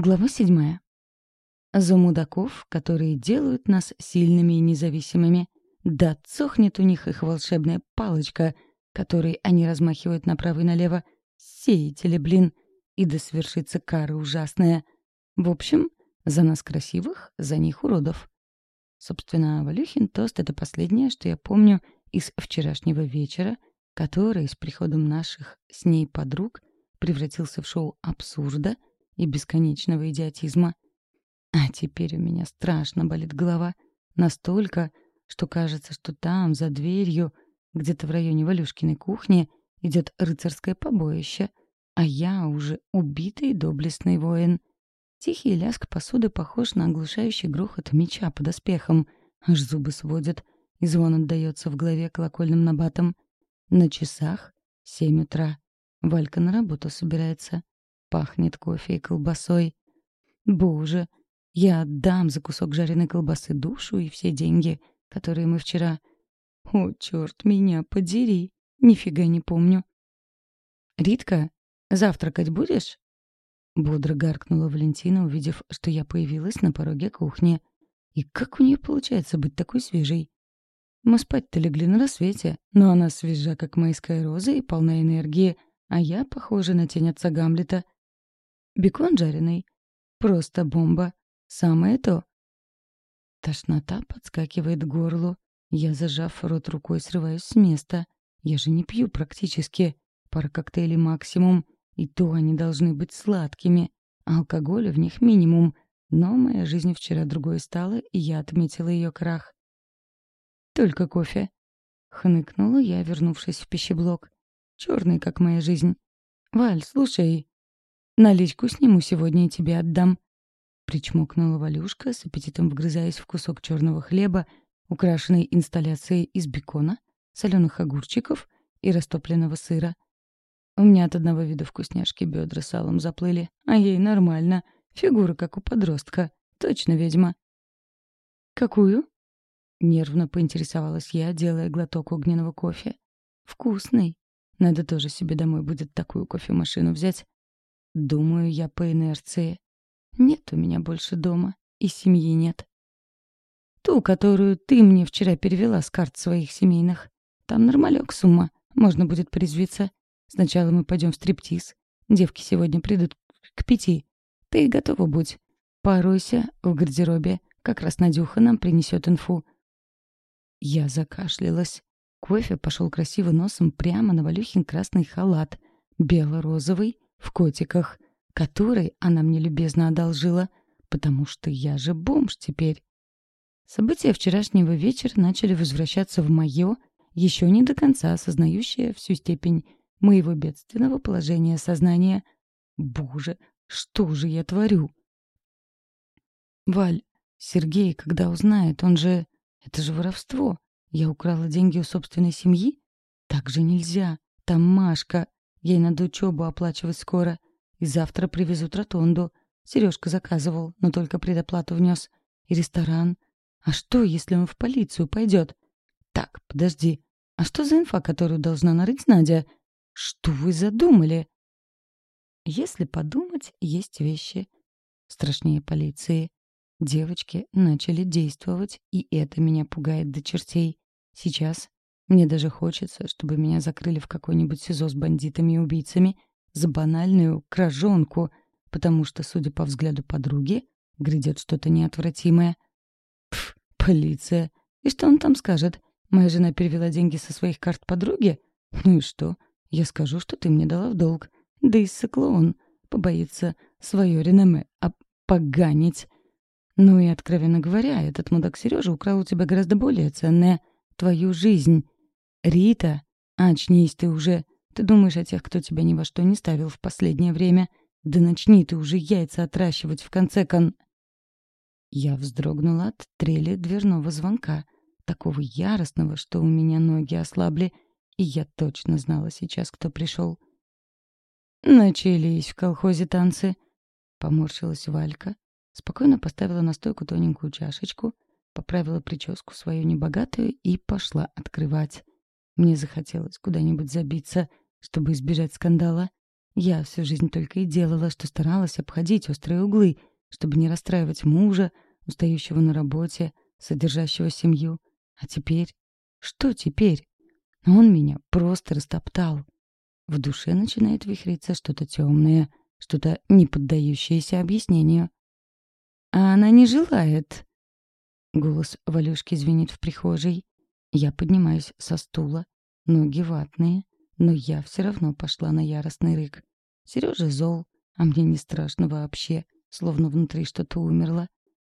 Глава седьмая. За мудаков, которые делают нас сильными и независимыми. Да отсохнет у них их волшебная палочка, которой они размахивают направо и налево. Сеятели, блин. И да свершится кара ужасная. В общем, за нас красивых, за них уродов. Собственно, Валюхин тост — это последнее, что я помню из вчерашнего вечера, который с приходом наших с ней подруг превратился в шоу абсурда — и бесконечного идиотизма. А теперь у меня страшно болит голова. Настолько, что кажется, что там, за дверью, где-то в районе Валюшкиной кухни, идет рыцарское побоище, а я уже убитый доблестный воин. Тихий ляск посуды похож на оглушающий грохот меча под оспехом. Аж зубы сводят, и звон отдаётся в голове колокольным набатом. На часах семь утра. Валька на работу собирается. Пахнет кофе и колбасой. Боже, я отдам за кусок жареной колбасы душу и все деньги, которые мы вчера... О, черт, меня подери. Нифига не помню. «Ритка, завтракать будешь?» Бодро гаркнула Валентина, увидев, что я появилась на пороге кухни. И как у нее получается быть такой свежей? Мы спать-то легли на рассвете, но она свежа, как майская роза, и полна энергии, а я похожа на тень отца Гамлета — Бекон жареный. Просто бомба. Самое то. Тошнота подскакивает к горлу. Я, зажав рот рукой, срываюсь с места. Я же не пью практически. Пара коктейлей максимум. И то они должны быть сладкими. Алкоголя в них минимум. Но моя жизнь вчера другой стала, и я отметила ее крах. «Только кофе», — хныкнула я, вернувшись в пищеблок. «Черный, как моя жизнь. Валь, слушай, Наличку сниму сегодня и тебе отдам». Причмокнула Валюшка, с аппетитом вгрызаясь в кусок черного хлеба, украшенный инсталляцией из бекона, соленых огурчиков и растопленного сыра. У меня от одного вида вкусняшки бедра салом заплыли, а ей нормально. Фигура как у подростка. Точно ведьма. «Какую?» — нервно поинтересовалась я, делая глоток огненного кофе. «Вкусный. Надо тоже себе домой будет такую кофемашину взять Думаю я по инерции. Нет у меня больше дома, и семьи нет. Ту, которую ты мне вчера перевела с карт своих семейных. Там нормалек сумма, можно будет порезвиться. Сначала мы пойдем в стриптиз. Девки сегодня придут к пяти. Ты готова будь. Поройся в гардеробе. Как раз Надюха нам принесет инфу. Я закашлялась. Кофе пошел красиво носом прямо на Валюхин красный халат. Бело-розовый — в котиках, который она мне любезно одолжила, потому что я же бомж теперь. События вчерашнего вечера начали возвращаться в мое, еще не до конца осознающее всю степень моего бедственного положения сознания. Боже, что же я творю? Валь, Сергей, когда узнает, он же... Это же воровство. Я украла деньги у собственной семьи? Так же нельзя. Там Машка. Ей надо учебу оплачивать скоро. И завтра привезут ротонду. Сережка заказывал, но только предоплату внес. И ресторан. А что, если он в полицию пойдет? Так, подожди. А что за инфа, которую должна нарыть Надя? Что вы задумали? Если подумать, есть вещи страшнее полиции. Девочки начали действовать, и это меня пугает до чертей. Сейчас мне даже хочется, чтобы меня закрыли в какой-нибудь СИЗО с бандитами и убийцами за банальную кражонку, потому что, судя по взгляду подруги, грядет что-то неотвратимое. Пф, полиция. И что он там скажет? Моя жена перевела деньги со своих карт подруги? Ну и что? Я скажу, что ты мне дала в долг. Да и он побоится свое реноме опоганить. Ну и, откровенно говоря, этот мудак Сережа украл у тебя гораздо более ценное — твою жизнь. «Рита! А, очнись ты уже! Ты думаешь о тех, кто тебя ни во что не ставил в последнее время? Да начни ты уже яйца отращивать в конце кон...» Я вздрогнула от трели дверного звонка, такого яростного, что у меня ноги ослабли, и я точно знала сейчас, кто пришел. «Начались в колхозе танцы», — поморщилась Валька, спокойно поставила на стойку тоненькую чашечку, поправила прическу свою небогатую и пошла открывать. Мне захотелось куда-нибудь забиться, чтобы избежать скандала. Я всю жизнь только и делала, что старалась обходить острые углы, чтобы не расстраивать мужа, устающего на работе, содержащего семью. А теперь? Что теперь? Он меня просто растоптал. В душе начинает вихриться что-то темное, что-то не поддающееся объяснению. «А она не желает!» Голос Валюшки звенит в прихожей. Я поднимаюсь со стула, ноги ватные, но я все равно пошла на яростный рык. Сережа зол, а мне не страшно вообще, словно внутри что-то умерло.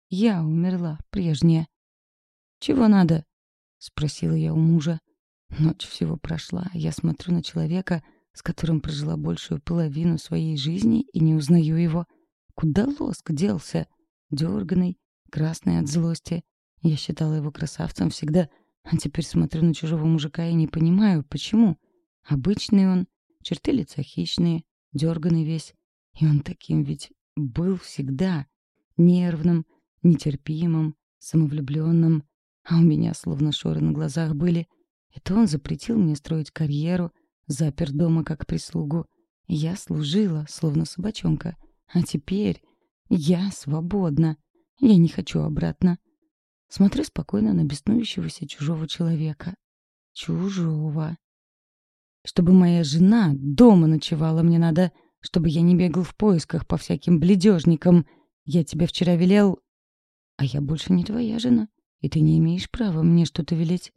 Я умерла, прежняя. «Чего надо?» — спросила я у мужа. Ночь всего прошла, а я смотрю на человека, с которым прожила большую половину своей жизни и не узнаю его. Куда лоск делся? Дерганный, красный от злости. Я считала его красавцем всегда — а теперь смотрю на чужого мужика и не понимаю, почему. Обычный он, черты лица хищные, дерганный весь. И он таким ведь был всегда. Нервным, нетерпимым, самовлюбленным. А у меня словно шоры на глазах были. Это он запретил мне строить карьеру, запер дома как прислугу. Я служила, словно собачонка. А теперь я свободна. Я не хочу обратно. Смотрю спокойно на беснующегося чужого человека. Чужого. Чтобы моя жена дома ночевала, мне надо, чтобы я не бегал в поисках по всяким бледежникам. Я тебя вчера велел... А я больше не твоя жена, и ты не имеешь права мне что-то велеть.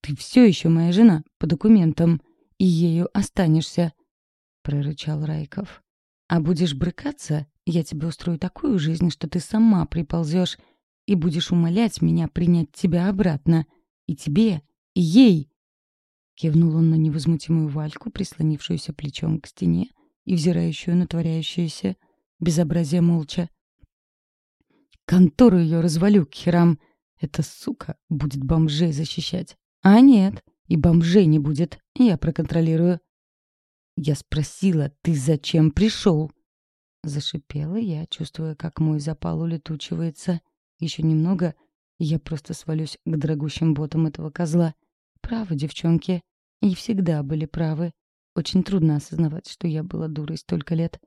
Ты все еще моя жена, по документам, и ею останешься, — прорычал Райков. А будешь брыкаться, я тебе устрою такую жизнь, что ты сама приползешь и будешь умолять меня принять тебя обратно. И тебе, и ей!» Кивнул он на невозмутимую Вальку, прислонившуюся плечом к стене и взирающую на творяющееся безобразие молча. «Контору ее развалю к херам! Эта сука будет бомжей защищать! А нет, и бомжей не будет, я проконтролирую!» «Я спросила, ты зачем пришел?» Зашипела я, чувствуя, как мой запал улетучивается. Еще немного, и я просто свалюсь к дорогущим ботам этого козла. Правы, девчонки. И всегда были правы. Очень трудно осознавать, что я была дурой столько лет.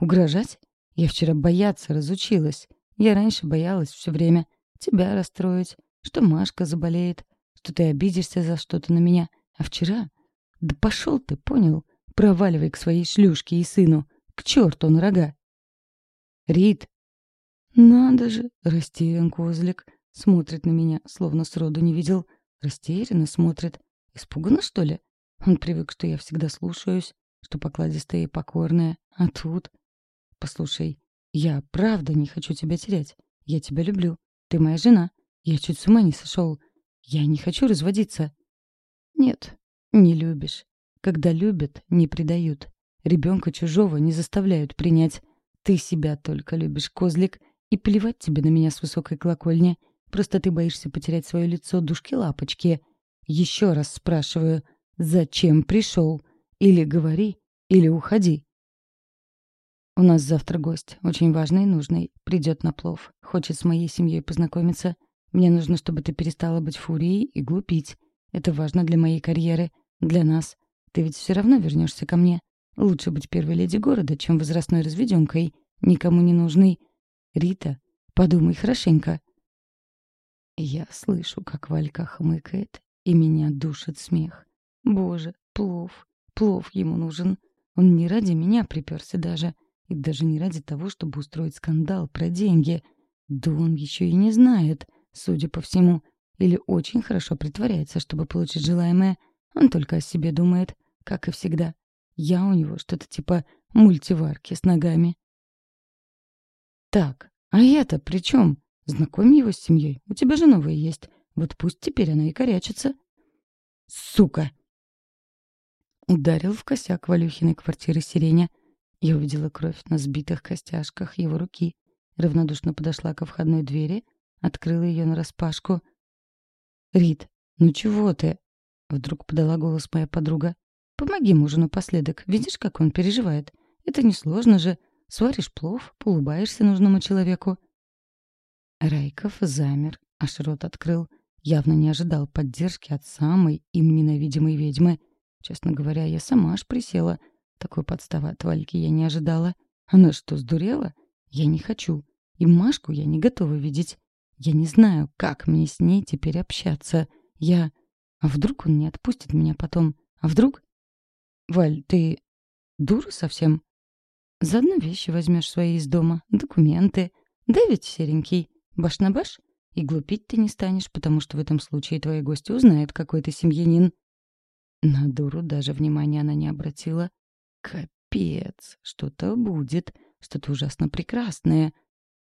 Угрожать? Я вчера бояться разучилась. Я раньше боялась все время. Тебя расстроить, что Машка заболеет, что ты обидишься за что-то на меня. А вчера? Да пошел ты, понял? Проваливай к своей шлюшке и сыну. К черту на рога. Рид, надо же, растерян козлик. Смотрит на меня, словно сроду не видел. Растерянно смотрит. Испуганно, что ли? Он привык, что я всегда слушаюсь, что покладистая и покорная. А тут... Послушай, я правда не хочу тебя терять. Я тебя люблю. Ты моя жена. Я чуть с ума не сошел. Я не хочу разводиться. Нет, не любишь. Когда любят, не предают. Ребенка чужого не заставляют принять. Ты себя только любишь, козлик. И плевать тебе на меня с высокой колокольни. Просто ты боишься потерять свое лицо душки-лапочки. Еще раз спрашиваю, зачем пришел? Или говори, или уходи. У нас завтра гость, очень важный и нужный, придет на плов. Хочет с моей семьей познакомиться. Мне нужно, чтобы ты перестала быть фурией и глупить. Это важно для моей карьеры, для нас. Ты ведь все равно вернешься ко мне. Лучше быть первой леди города, чем возрастной разведенкой, никому не нужной, Рита, подумай хорошенько». Я слышу, как Валька хмыкает, и меня душит смех. «Боже, плов, плов ему нужен. Он не ради меня приперся даже, и даже не ради того, чтобы устроить скандал про деньги. Да он еще и не знает, судя по всему, или очень хорошо притворяется, чтобы получить желаемое. Он только о себе думает, как и всегда. Я у него что-то типа мультиварки с ногами. Так, а я-то при чем? Знакомь его с семьей. У тебя же новая есть. Вот пусть теперь она и корячится. Сука! Ударил в косяк Валюхиной квартиры сиреня. Я увидела кровь на сбитых костяшках его руки. Равнодушно подошла ко входной двери, открыла ее нараспашку. «Рит, ну чего ты?» Вдруг подала голос моя подруга. «Помоги мужу напоследок. Видишь, как он переживает? Это несложно же. Сваришь плов, поулыбаешься нужному человеку. Райков замер, аж рот открыл. Явно не ожидал поддержки от самой им ненавидимой ведьмы. Честно говоря, я сама аж присела. Такой подставы от Вальки я не ожидала. Она что, сдурела? Я не хочу. И Машку я не готова видеть. Я не знаю, как мне с ней теперь общаться. Я... А вдруг он не отпустит меня потом? А вдруг... Валь, ты дура совсем? Заодно вещи возьмешь свои из дома, документы. Да ведь, серенький, баш на баш? И глупить ты не станешь, потому что в этом случае твои гости узнают, какой ты семьянин. На дуру даже внимания она не обратила. Капец, что-то будет, что-то ужасно прекрасное.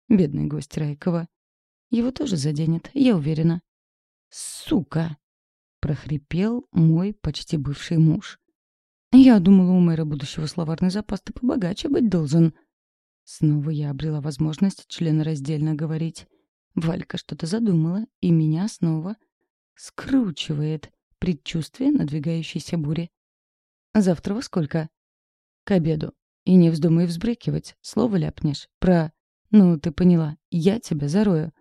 Бедный гость Райкова. Его тоже заденет, я уверена. Сука! прохрипел мой почти бывший муж. Я думала, у мэра будущего словарный запас ты побогаче быть должен. Снова я обрела возможность члена раздельно говорить. Валька что-то задумала, и меня снова скручивает предчувствие надвигающейся бури. «Завтра во сколько?» «К обеду. И не вздумай взбрыкивать, слово ляпнешь. Про... Ну, ты поняла, я тебя зарою».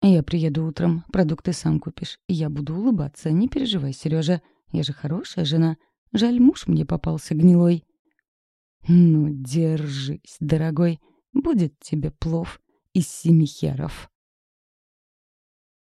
«Я приеду утром, продукты сам купишь. Я буду улыбаться, не переживай, Сережа. Я же хорошая жена. Жаль, муж мне попался гнилой. Ну, держись, дорогой, будет тебе плов из семи херов.